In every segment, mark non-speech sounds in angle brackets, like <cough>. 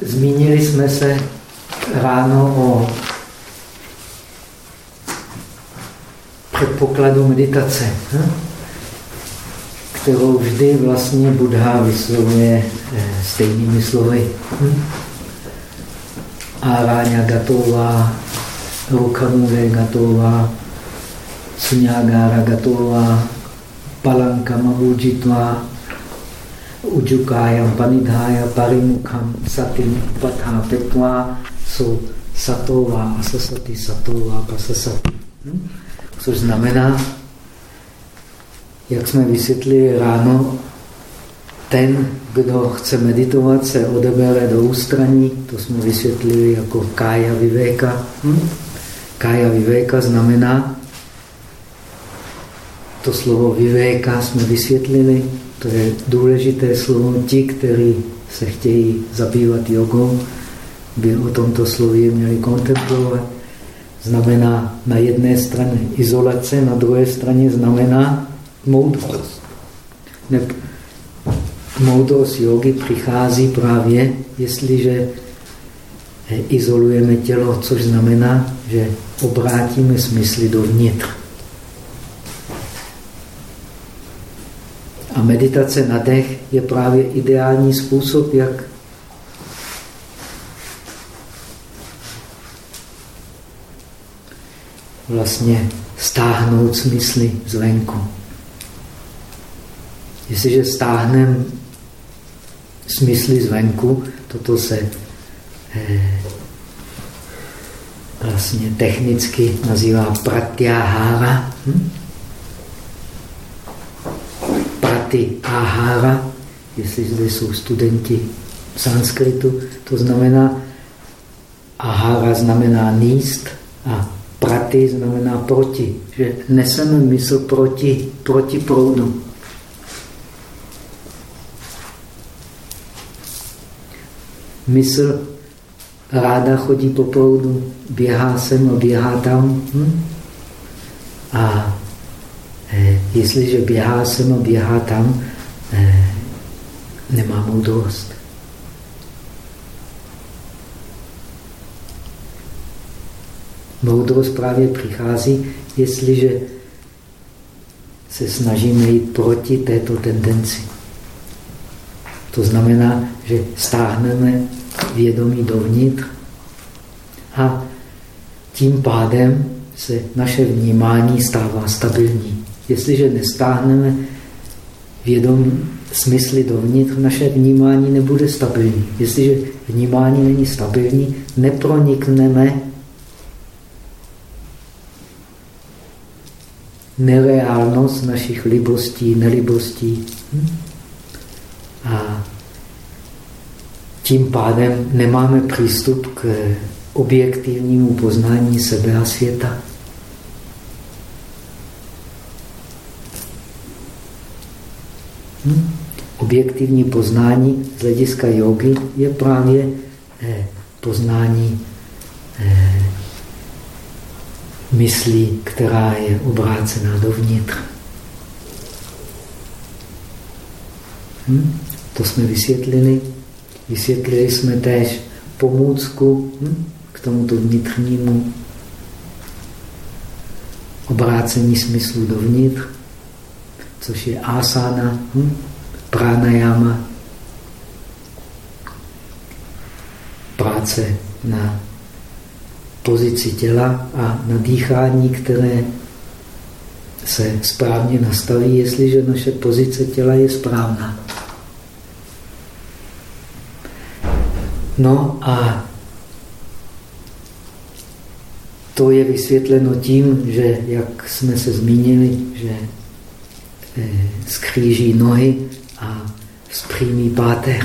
Zmínili jsme se ráno o předpokladu meditace, hm? kterou vždy vlastně Buddha vyslovuje eh, stejnými slovy. Hm? Aráňa gatová, Rukamule gatová, Sunyagara gatová, Palankama ujitva, Ujukayam panidhaya parimukham satim petva jsou satová, asasati, satová, pasasati. Což znamená, jak jsme vysvětlili ráno, ten, kdo chce meditovat, se odebere do ústraní, to jsme vysvětlili jako kája vivéka. Hm? Kája vivéka znamená, to slovo vivéka jsme vysvětlili, to je důležité slovo. Ti, kteří se chtějí zabývat jogou, by o tomto slově měli kontemplovat. Znamená na jedné straně izolace, na druhé straně znamená moudrost. Neb moudrost jogy přichází právě, jestliže izolujeme tělo, což znamená, že obrátíme smysly dovnitř. A meditace na dech je právě ideální způsob, jak vlastně stáhnout smysly zvenku. Jestliže stáhneme smysly zvenku, toto se eh, vlastně technicky nazývá pratyahara. Hm? Praty ahara, jestli zde jsou studenti sanskritu, to znamená, ahara znamená níst a praty znamená proti, že neseme mysl proti, proti proudu. Mysl ráda chodí po proudu, běhá sem a běhá tam. Hm? A jestliže běhá sem a běhá tam, eh, nemá moudrost. Moudrost právě přichází, jestliže se snažíme jít proti této tendenci. To znamená, že stáhneme vědomí dovnitř a tím pádem se naše vnímání stává stabilní. Jestliže nestáhneme vědomí smysly dovnitř, naše vnímání nebude stabilní. Jestliže vnímání není stabilní, nepronikneme nereálnost našich libostí, nelibostí. A tím pádem nemáme přístup k objektivnímu poznání sebe a světa. Hm? Objektivní poznání z hlediska jogy je právě eh, poznání eh, myslí, která je obrácená dovnitř. Hm? To jsme vysvětlili. Vysvětlili jsme též pomůcku hm? k tomuto vnitřnímu obrácení smyslu dovnitř což je asana, hm? pranayama, práce na pozici těla a na dýchání, které se správně nastaví, jestliže naše pozice těla je správná. No a to je vysvětleno tím, že, jak jsme se zmínili, že skříží nohy a zpřímí páteř.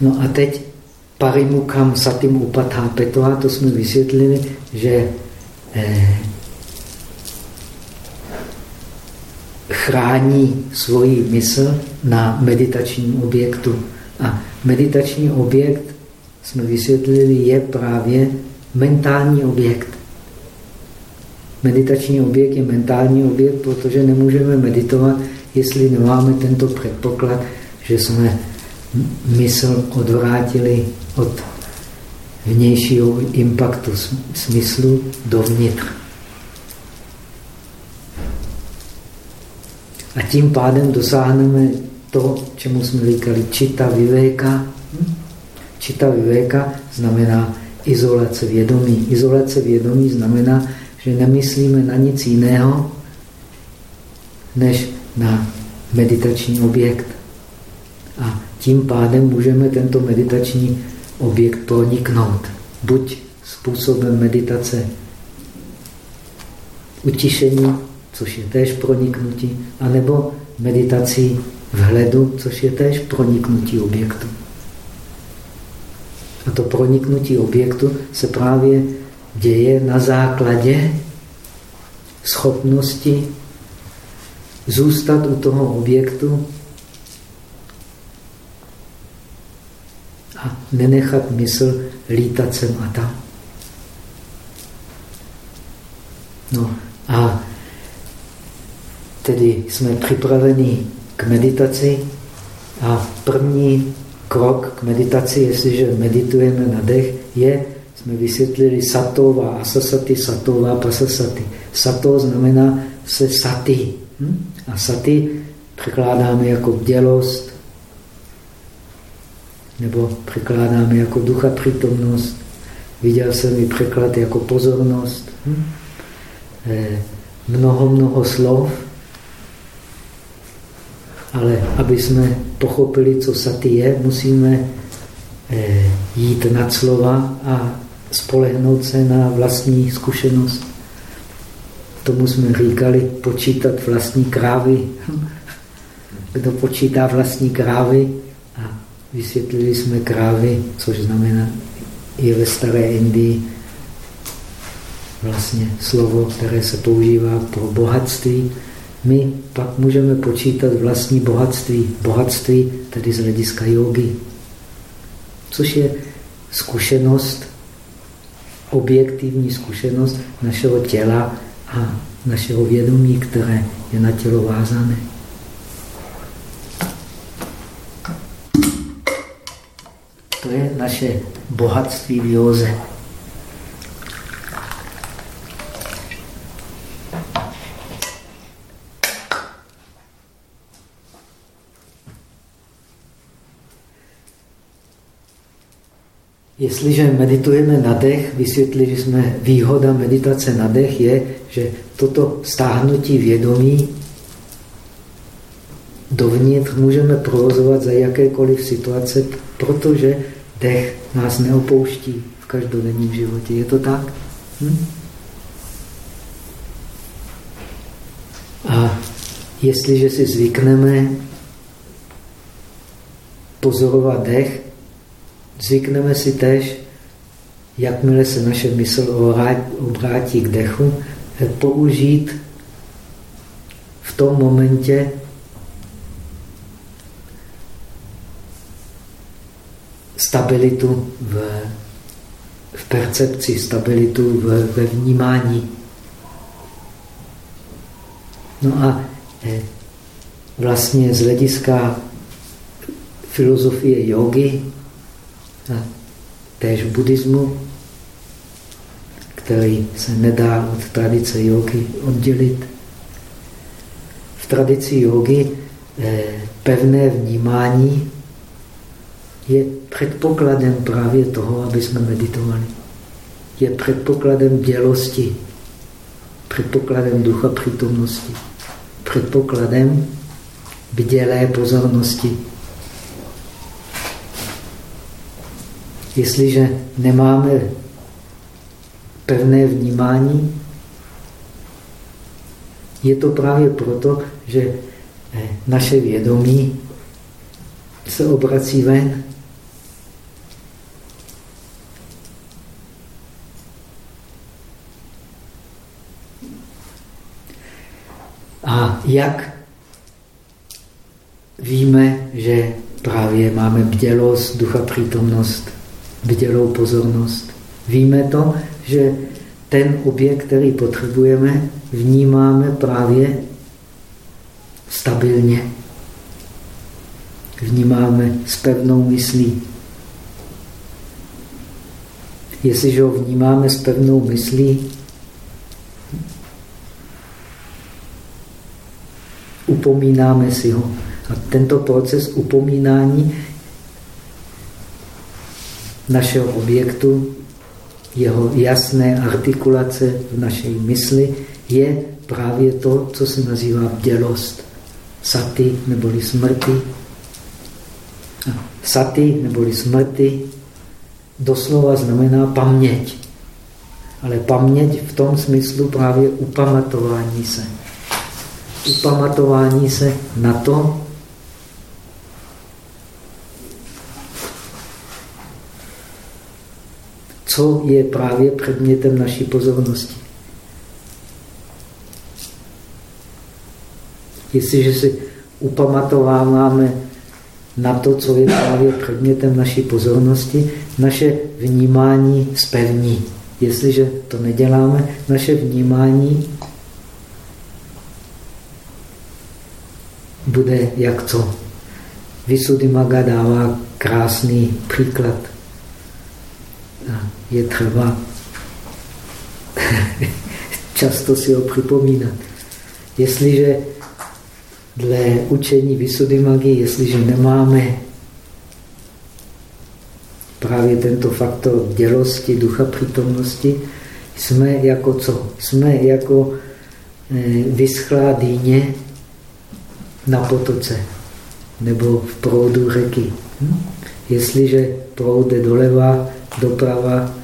No a teď parimukam satim upatha petva, to jsme vysvětlili, že eh, chrání svoji mysl na meditačním objektu. A meditační objekt, jsme vysvětlili, je právě mentální objekt. Meditační objekt je mentální objekt, protože nemůžeme meditovat, jestli nemáme tento předpoklad, že jsme mysl odvrátili od vnějšího impaktu smyslu dovnitř. A tím pádem dosáhneme to, čemu jsme říkali čita vivéka. Čita vivéka znamená izolace vědomí. Izolace vědomí znamená, že nemyslíme na nic jiného, než na meditační objekt. A tím pádem můžeme tento meditační objekt proniknout. Buď způsobem meditace utišení, což je též proniknutí, anebo meditací vhledu, což je též proniknutí objektu. A to proniknutí objektu se právě děje na základě schopnosti zůstat u toho objektu a nenechat mysl lítat sem a tam. No a tedy jsme připraveni k meditaci a první krok k meditaci, jestliže meditujeme na dech, je, jsme vysvětlili satová, asasaty, satová, pasasaty. Sato znamená se saty. Hm? A saty překládáme jako bdělost, nebo překládáme jako ducha přítomnost. Viděl jsem i překlad jako pozornost. Hm? Eh, mnoho, mnoho slov, ale aby jsme pochopili, co saty je, musíme eh, jít nad slova a spolehnout se na vlastní zkušenost. Tomu jsme říkali počítat vlastní krávy. <laughs> Kdo počítá vlastní krávy? A vysvětlili jsme krávy, což znamená i ve staré Indii vlastně slovo, které se používá pro bohatství. My pak můžeme počítat vlastní bohatství. Bohatství tedy z hlediska jogy, což je zkušenost, objektivní zkušenost našeho těla a našeho vědomí, které je na tělo vázané. To je naše bohatství v. Jestliže meditujeme na dech, vysvětlili jsme, výhoda meditace na dech je, že toto stáhnutí vědomí dovnitř můžeme provozovat za jakékoliv situace, protože dech nás neopouští v každodenním životě. Je to tak? Hm? A jestliže si zvykneme pozorovat dech, Zvykneme si tež, jakmile se naše mysl obrátí k dechu, použít v tom momentě stabilitu v, v percepci, stabilitu v, ve vnímání. No a eh, vlastně z hlediska filozofie jogy a též buddhismu, který se nedá od tradice jogy oddělit. V tradici jogy eh, pevné vnímání je předpokladem právě toho, aby jsme meditovali. Je předpokladem bělosti, předpokladem ducha přítomnosti, předpokladem bdělé pozornosti. Jestliže nemáme pevné vnímání, je to právě proto, že eh, naše vědomí se obrací ven. A jak víme, že právě máme bdělost, ducha přítomnost, bdělou pozornost. Víme to, že ten objekt, který potřebujeme, vnímáme právě stabilně. Vnímáme s pevnou myslí. Jestliže ho vnímáme s pevnou myslí, upomínáme si ho. A tento proces upomínání našeho objektu, jeho jasné artikulace v naší mysli, je právě to, co se nazývá bdělost. Sati neboli smrti. Sati neboli smrti doslova znamená paměť. Ale paměť v tom smyslu právě upamatování se. Upamatování se na to, co je právě předmětem naší pozornosti. Jestliže si upamatováváme na to, co je právě předmětem naší pozornosti, naše vnímání spevní. Jestliže to neděláme, naše vnímání bude jak co. Visuddhimagga dává krásný příklad. Je třeba <laughs> často si ho připomínat. Jestliže dle učení Visuddhimagy, jestliže nemáme právě tento faktor dělosti, ducha přítomnosti, jsme jako co? Jsme jako eh, vyschlá dýně na potoce nebo v proudu řeky. Hm? Jestliže proud jde doleva, doprava,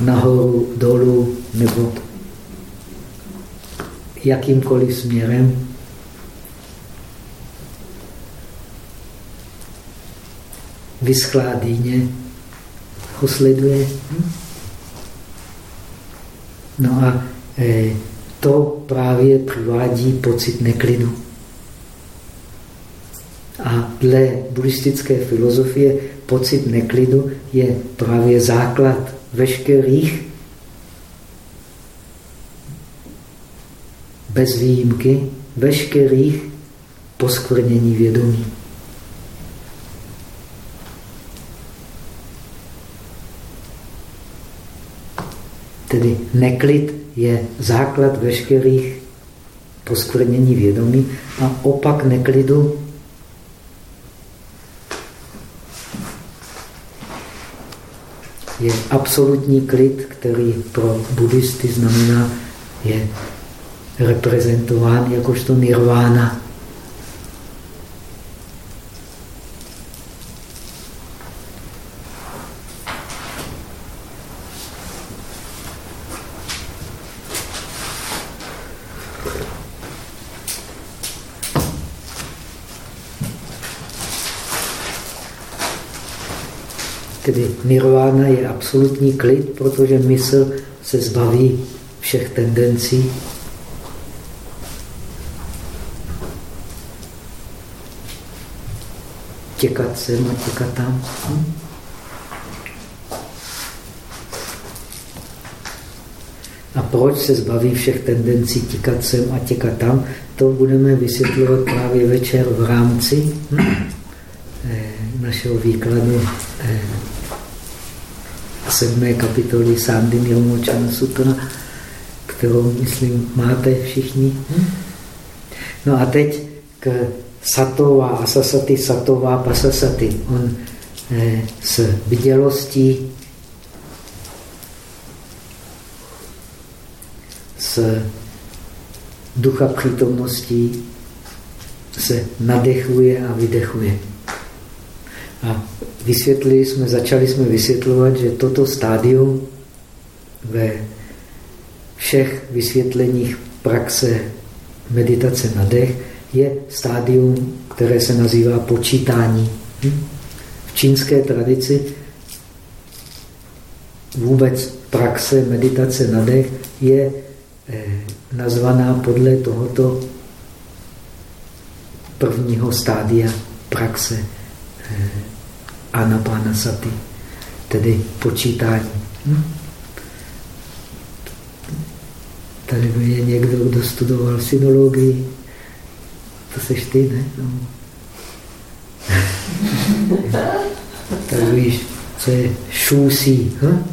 nahoru, dolů nebo jakýmkoliv směrem, vyschlá dýně ho sleduje. No a eh, to právě přivádí pocit neklidu. A dle buddhistické filozofie pocit neklidu je právě základ veškerých bez výjimky veškerých poskvrnění vědomí. Tedy neklid je základ veškerých poskvrnění vědomí a opak neklidu je absolutní klid, který pro buddhisty znamená, je reprezentován jakožto nirvána. Tedy nirvána je absolutní klid, protože mysl se zbaví všech tendencí. Těkat sem a těkat tam. Hm? A proč se zbaví všech tendencí těkat sem a těkat tam, to budeme vysvětlovat právě večer v rámci hm? Eh, našeho výkladu eh, sedmé kapitoly Sandy Nirmochana Sutra, kterou, myslím, máte všichni. No a teď k satová, asasaty, satová, pasasaty. On eh, s vidělostí, s ducha přítomností se nadechuje a vydechuje. A vysvětlili jsme, začali jsme vysvětlovat, že toto stádium ve všech vysvětleních praxe meditace na dech je stádium, které se nazývá počítání. Hm? V čínské tradici vůbec praxe meditace na dech je eh, nazvaná podle tohoto prvního stádia praxe eh, anapanasati, tedy počítání. Hm? Tady je někdo, kdo studoval synologii. To seš ty, ne? No. <laughs> tak víš, co je šůsí. Hm?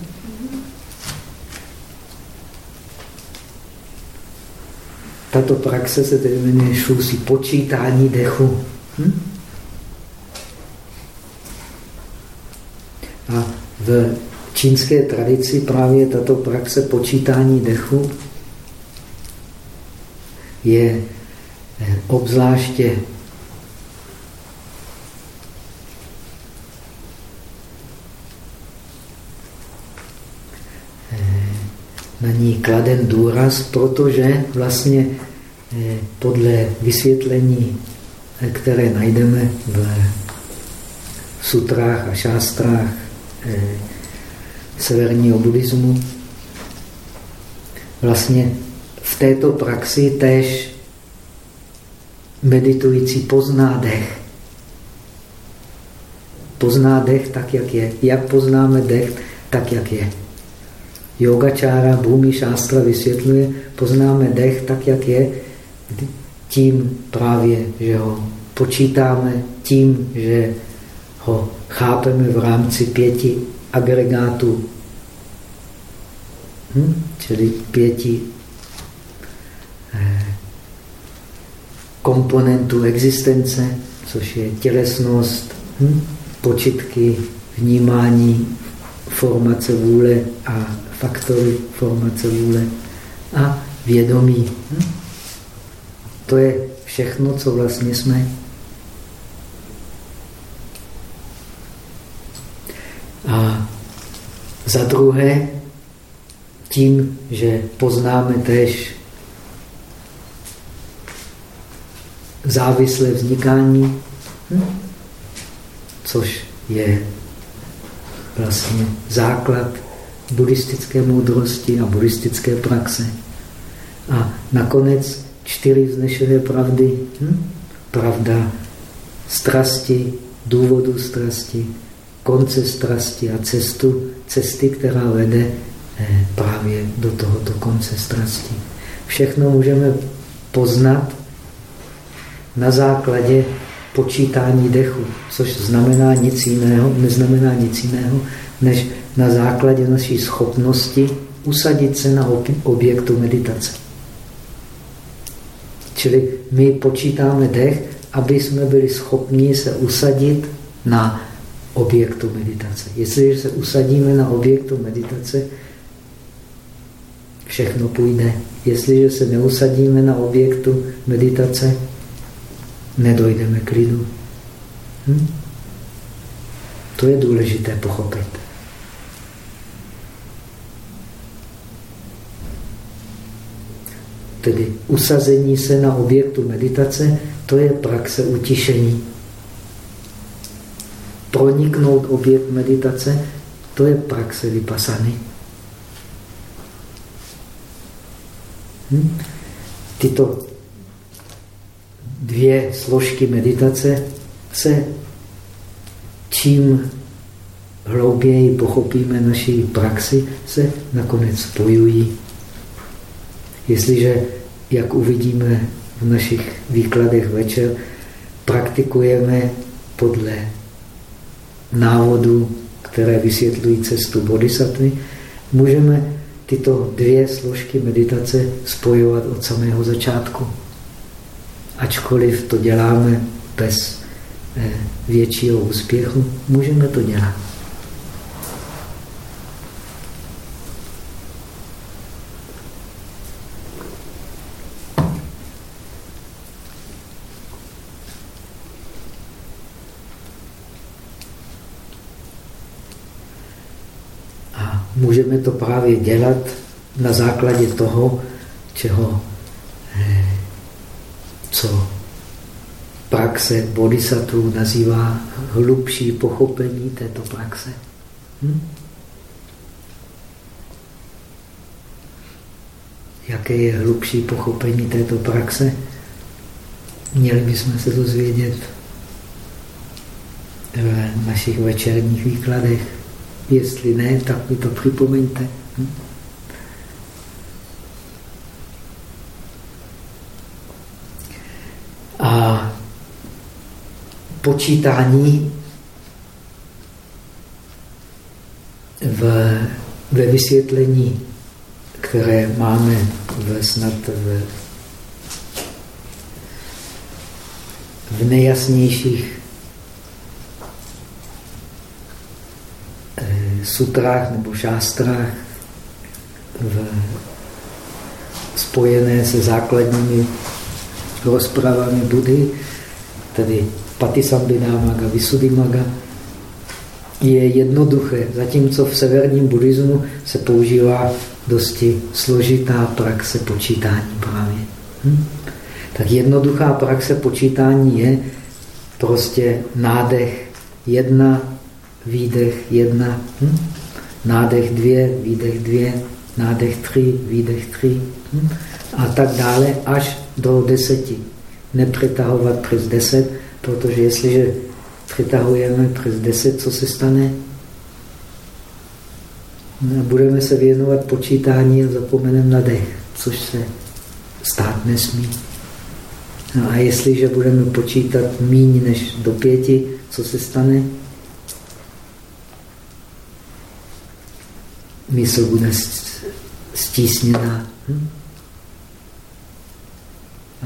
Tato praxe se tedy jmenuje šůsí, počítání dechu. Hm? A v čínské tradici právě tato praxe počítání dechu je eh, obzvláště eh, na ní kladen důraz, protože vlastně eh, podle vysvětlení, které najdeme v sutrách a šástrách severního buddhismu, vlastně v této praxi též meditující pozná dech. Pozná dech tak, jak je. Jak poznáme dech tak, jak je. Yogačára, Bhumi Šástra vysvětluje, poznáme dech tak, jak je, tím právě, že ho počítáme, tím, že ho chápeme v rámci pěti agregátů, hm? čili pěti eh, komponentů existence, což je tělesnost, hm? počitky, vnímání, formace vůle a faktory formace vůle a vědomí. Hm? To je všechno, co vlastně jsme. A za druhé, tím, že poznáme tež závislé vznikání, hm? což je vlastně základ buddhistické moudrosti a buddhistické praxe. A nakonec čtyři vznešené pravdy. Hm? Pravda strasti, důvodu strasti, konce strasti a cestu, cesty, která vede eh, právě do tohoto konce strasti. Všechno můžeme poznat na základě počítání dechu, což znamená nic jiného, neznamená nic jiného, než na základě naší schopnosti usadit se na objektu meditace. Čili my počítáme dech, aby jsme byli schopni se usadit na objektu meditace. Jestliže se usadíme na objektu meditace, všechno půjde. Jestliže se neusadíme na objektu meditace, nedojdeme k lidu. Hm? To je důležité pochopit. Tedy usazení se na objektu meditace, to je praxe utišení. Proniknout objekt meditace, to je praxe vypasany. Hm? Tyto dvě složky meditace se čím hlouběji pochopíme naší praxi, se nakonec spojují. Jestliže, jak uvidíme v našich výkladech večer, praktikujeme podle návodů, které vysvětlují cestu bodhisattva, můžeme tyto dvě složky meditace spojovat od samého začátku ačkoliv to děláme bez eh, většího úspěchu, můžeme to dělat. A můžeme to právě dělat na základě toho, čeho co praxe bodhisattva nazývá hlubší pochopení této praxe. Hm? Jaké je hlubší pochopení této praxe? Měli bychom se dozvědět v našich večerních výkladech. Jestli ne, tak mi to připomeňte. Hm? A počítání v, ve vysvětlení, které máme v, snad v, v nejasnějších sutrách nebo šástrách v, spojené se základními rozpravami Budy, tedy Patisambhidamaga, Visuddhimaga, je jednoduché, zatímco v severním buddhismu se používá dosti složitá praxe počítání právě. Hm? Tak jednoduchá praxe počítání je prostě nádech jedna, výdech jedna, hm? nádech dvě, výdech dvě, nádech tři, výdech tři hm? a tak dále až do deseti. Nepřetahovat přes deset, protože jestliže přetahujeme přes deset, co se stane? No budeme se věnovat počítání a zapomeneme na dech, což se stát nesmí. No a jestliže budeme počítat míň než do pěti, co se stane? Mysl bude stísněná. Hm?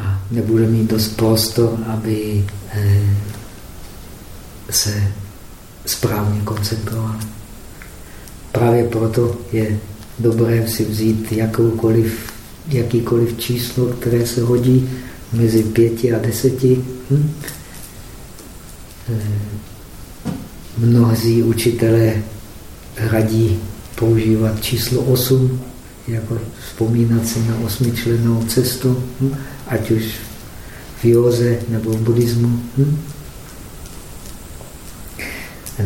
A nebude mít dost prostor, aby eh, se správně koncentroval. Právě proto je dobré si vzít jakoukoliv, jakýkoliv číslo, které se hodí mezi pěti a deseti. Hm? Eh, mnozí učitelé radí používat číslo 8, jako vzpomínat si na osmičlenou cestu, hm? ať už v józe nebo v buddhismu. Hm?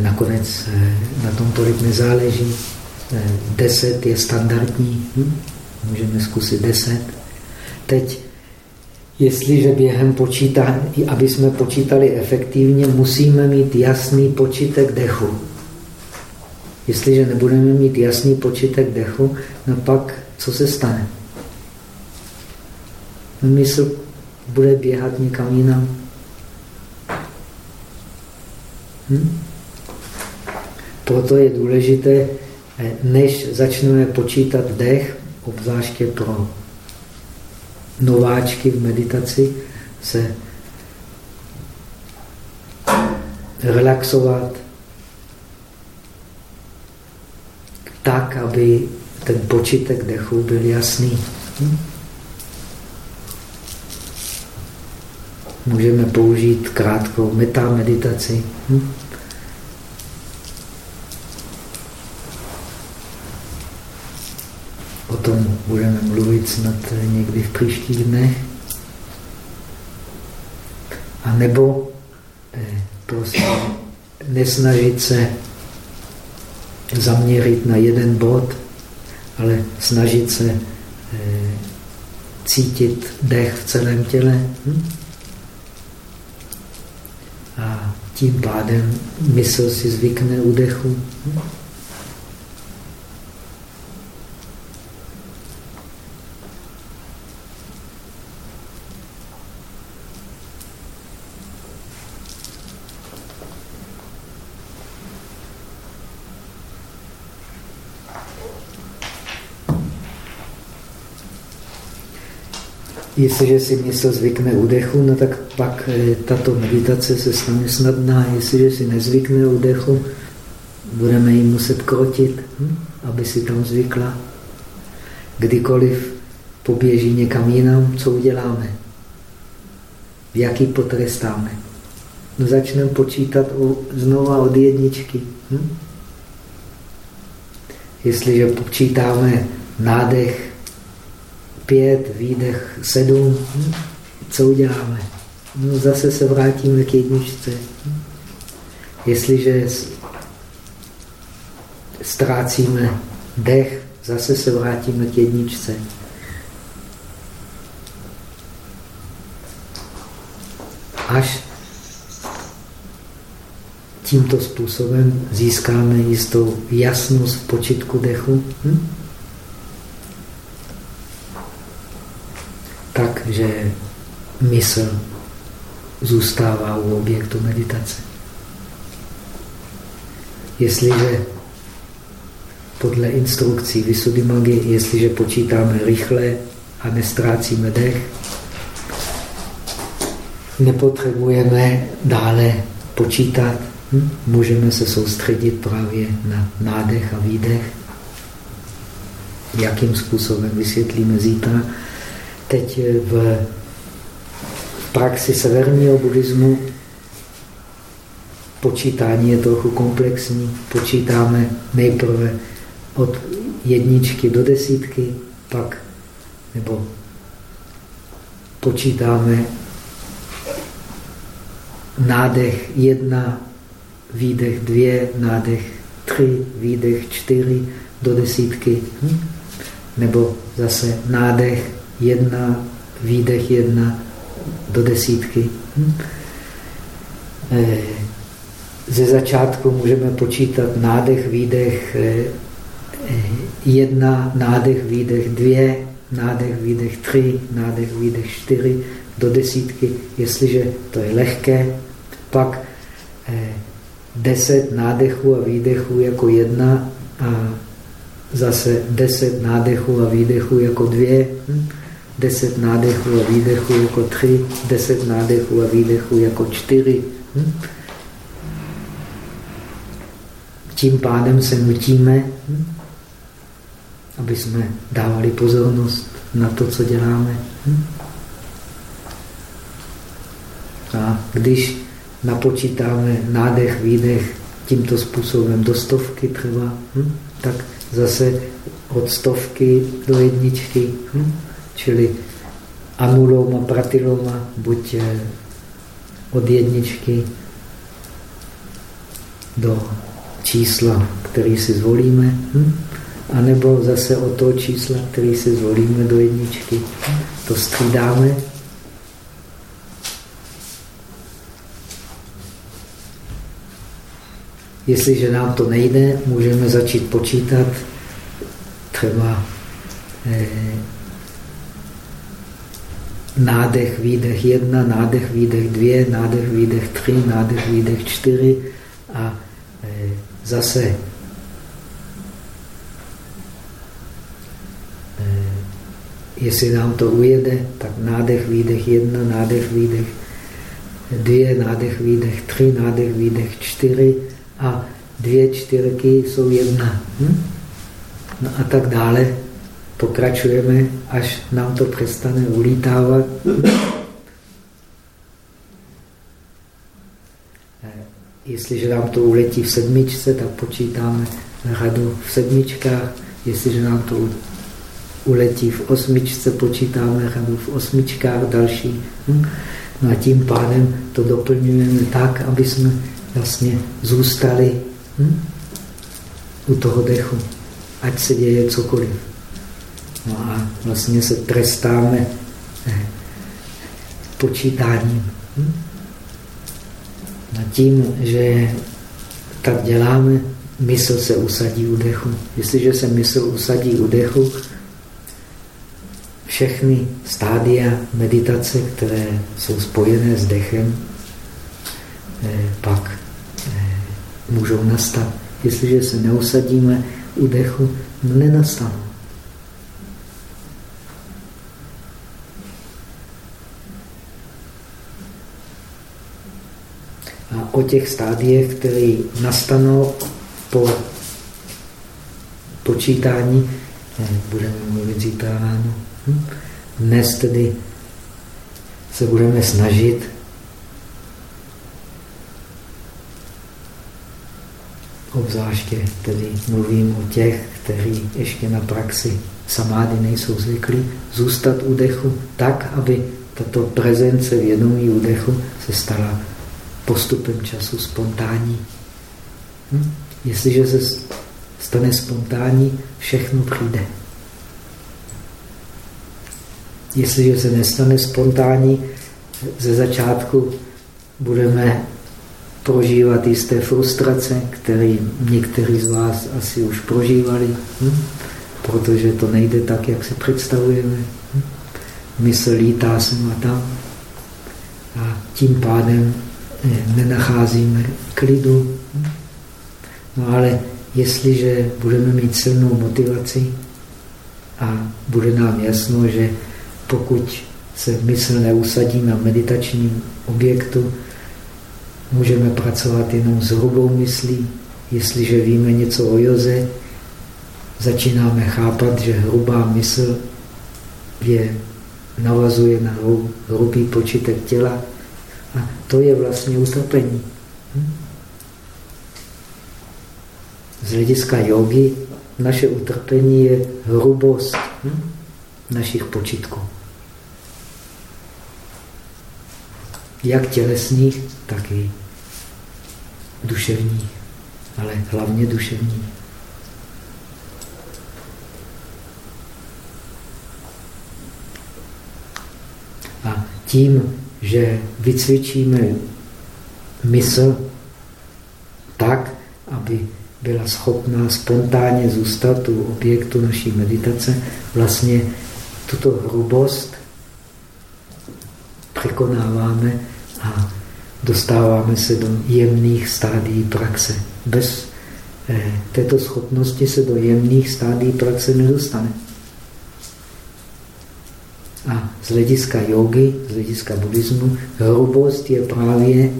Nakonec eh, na tom tolik nezáleží. Eh, deset je standardní. Hm? Můžeme zkusit deset. Teď, jestliže během počítání, aby jsme počítali efektivně, musíme mít jasný počítek dechu. Jestliže nebudeme mít jasný počítek dechu, no pak co se stane? Mysl bude běhat někam jinam. Hm? Proto je důležité, eh, než začneme počítat dech, obzvláště pro nováčky v meditaci, se relaxovat tak, aby ten počítek dechu byl jasný. Hm? Můžeme použít krátkou metameditaci. Hm? O tom budeme mluvit snad někdy v příštích dnech. A nebo prostě nesnažit se zaměřit na jeden bod, ale snažit se eh, cítit dech v celém těle. Hm? A tím pádem mysl si zvykne u dechu. Hm? Jestliže si mysl zvykne u dechu, no tak pak eh, tato meditace se stane snadná. Jestliže si nezvykne u dechu, budeme ji muset krotit, hm? aby si tam zvykla. Kdykoliv poběží někam jinam, co uděláme? Jaký potrestáme? No začneme počítat o, znova od jedničky. Hm? Jestliže počítáme nádech pět, výdech sedm. Co uděláme? No zase se vrátíme k jedničce. Jestliže ztrácíme dech, zase se vrátíme k jedničce. Až tímto způsobem získáme jistou jasnost v počitku dechu. Hm? Tak, že mysl zůstává u objektu meditace. Jestliže podle instrukcí Visuddhimaggy, jestliže počítáme rychle a nestrácíme dech, nepotřebujeme dále počítat. Hm? Můžeme se soustředit právě na nádech a výdech. Jakým způsobem vysvětlíme zítra. Teď v praxi severního buddhismu počítání je trochu komplexní. Počítáme nejprve od jedničky do desítky, pak nebo počítáme nádech jedna, výdech dvě, nádech tři, výdech čtyři do desítky. Hm? Nebo zase nádech jedna, výdech jedna do desítky. Hm? Eh, ze začátku můžeme počítat nádech, výdech eh, jedna, nádech, výdech dvě, nádech, výdech tři, nádech, výdech čtyři do desítky. Jestliže to je lehké, pak eh, deset nádechů a výdechů jako jedna a zase deset nádechů a výdechů jako dvě, hm? Deset nádechů a výdechů jako tři, deset nádechů a výdechů jako čtyři. Hm? Tím pádem se nutíme, hm? aby jsme dávali pozornost na to, co děláme. Hm? A když napočítáme nádech, výdech tímto způsobem do stovky třeba, hm? tak zase od stovky do jedničky, hm? Čili anuloma, pratiloma, buď od jedničky do čísla, který si zvolíme, hm? anebo zase od toho čísla, který si zvolíme do jedničky. To střídáme Jestliže nám to nejde, můžeme začít počítat třeba eh, nádech, výdech jedna, nádech, výdech dvě, nádech, výdech tři, nádech, výdech čtyři a eh, zase eh, jestli nám to ujede, tak nádech, výdech jedna, nádech, výdech dvě, nádech, výdech tři, nádech, výdech čtyři a dvě čtyřky jsou jedna. Hm? No a tak dále. Pokračujeme, až nám to přestane ulítávat. Jestliže nám to uletí v sedmičce, tak počítáme řadu v sedmičkách. Jestliže nám to uletí v osmičce, počítáme řadu v osmičkách další. Hm? No a tím pádem to doplňujeme tak, aby jsme vlastně zůstali hm? u toho dechu, ať se děje cokoliv. No a vlastně se trestáme eh, počítáním. Hm? A tím, že tak děláme, mysl se usadí u dechu. Jestliže se mysl usadí u dechu, všechny stádia meditace, které jsou spojené s dechem, eh, pak můžou nastat. Jestliže se neusadíme u dechu, nenastanou. A o těch stádiích, které nastanou po počítání, eh, budeme mluvit zítra ráno. Hm? Dnes tedy se budeme snažit Obzvláště tedy mluvím o těch, kteří ještě na praxi samády nejsou zvyklí, zůstat u dechu tak, aby tato prezence vědomí u dechu se stala postupem času spontánní. Hm? Jestliže se stane spontánní, všechno přijde. Jestliže se nestane spontánní, ze začátku budeme prožívat jisté frustrace, které někteří z vás asi už prožívali, hm? protože to nejde tak, jak si představujeme. Hm? Mysl lítá sem a tam. a tím pádem nenacházíme klidu. No ale jestliže budeme mít silnou motivaci a bude nám jasno, že pokud se mysl neusadí na meditačním objektu, můžeme pracovat jenom s hrubou myslí. Jestliže víme něco o joze, začínáme chápat, že hrubá mysl je, navazuje na hrubý počítek těla a to je vlastně utrpení. Hm? Z hlediska jogy naše utrpení je hrubost hm? našich počitků. Jak tělesných, tak i duševních, ale hlavně duševních. A tím, že vycvičíme mysl tak, aby byla schopná spontánně zůstat u objektu naší meditace, vlastně tuto hrubost překonáváme a dostáváme se do jemných stádií praxe. Bez eh, této schopnosti se do jemných stádií praxe nedostane. A z hlediska jogy, z hlediska buddhismu, hrubost je právě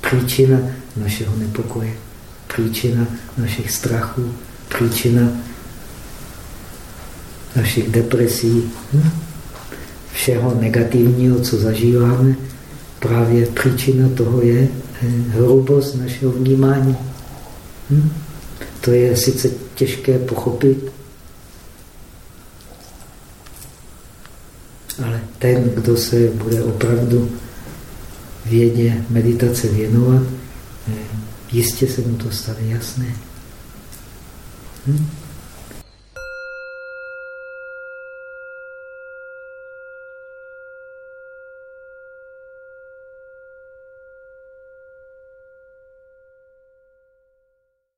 příčina našeho nepokoje, příčina našich strachů, příčina našich depresí, hm? všeho negativního, co zažíváme. Právě příčina toho je eh, hrubost našeho vnímání. Hm? To je sice těžké pochopit, ale ten, kdo se bude opravdu vědě meditace věnovat, eh, jistě se mu to stane jasné. Hm?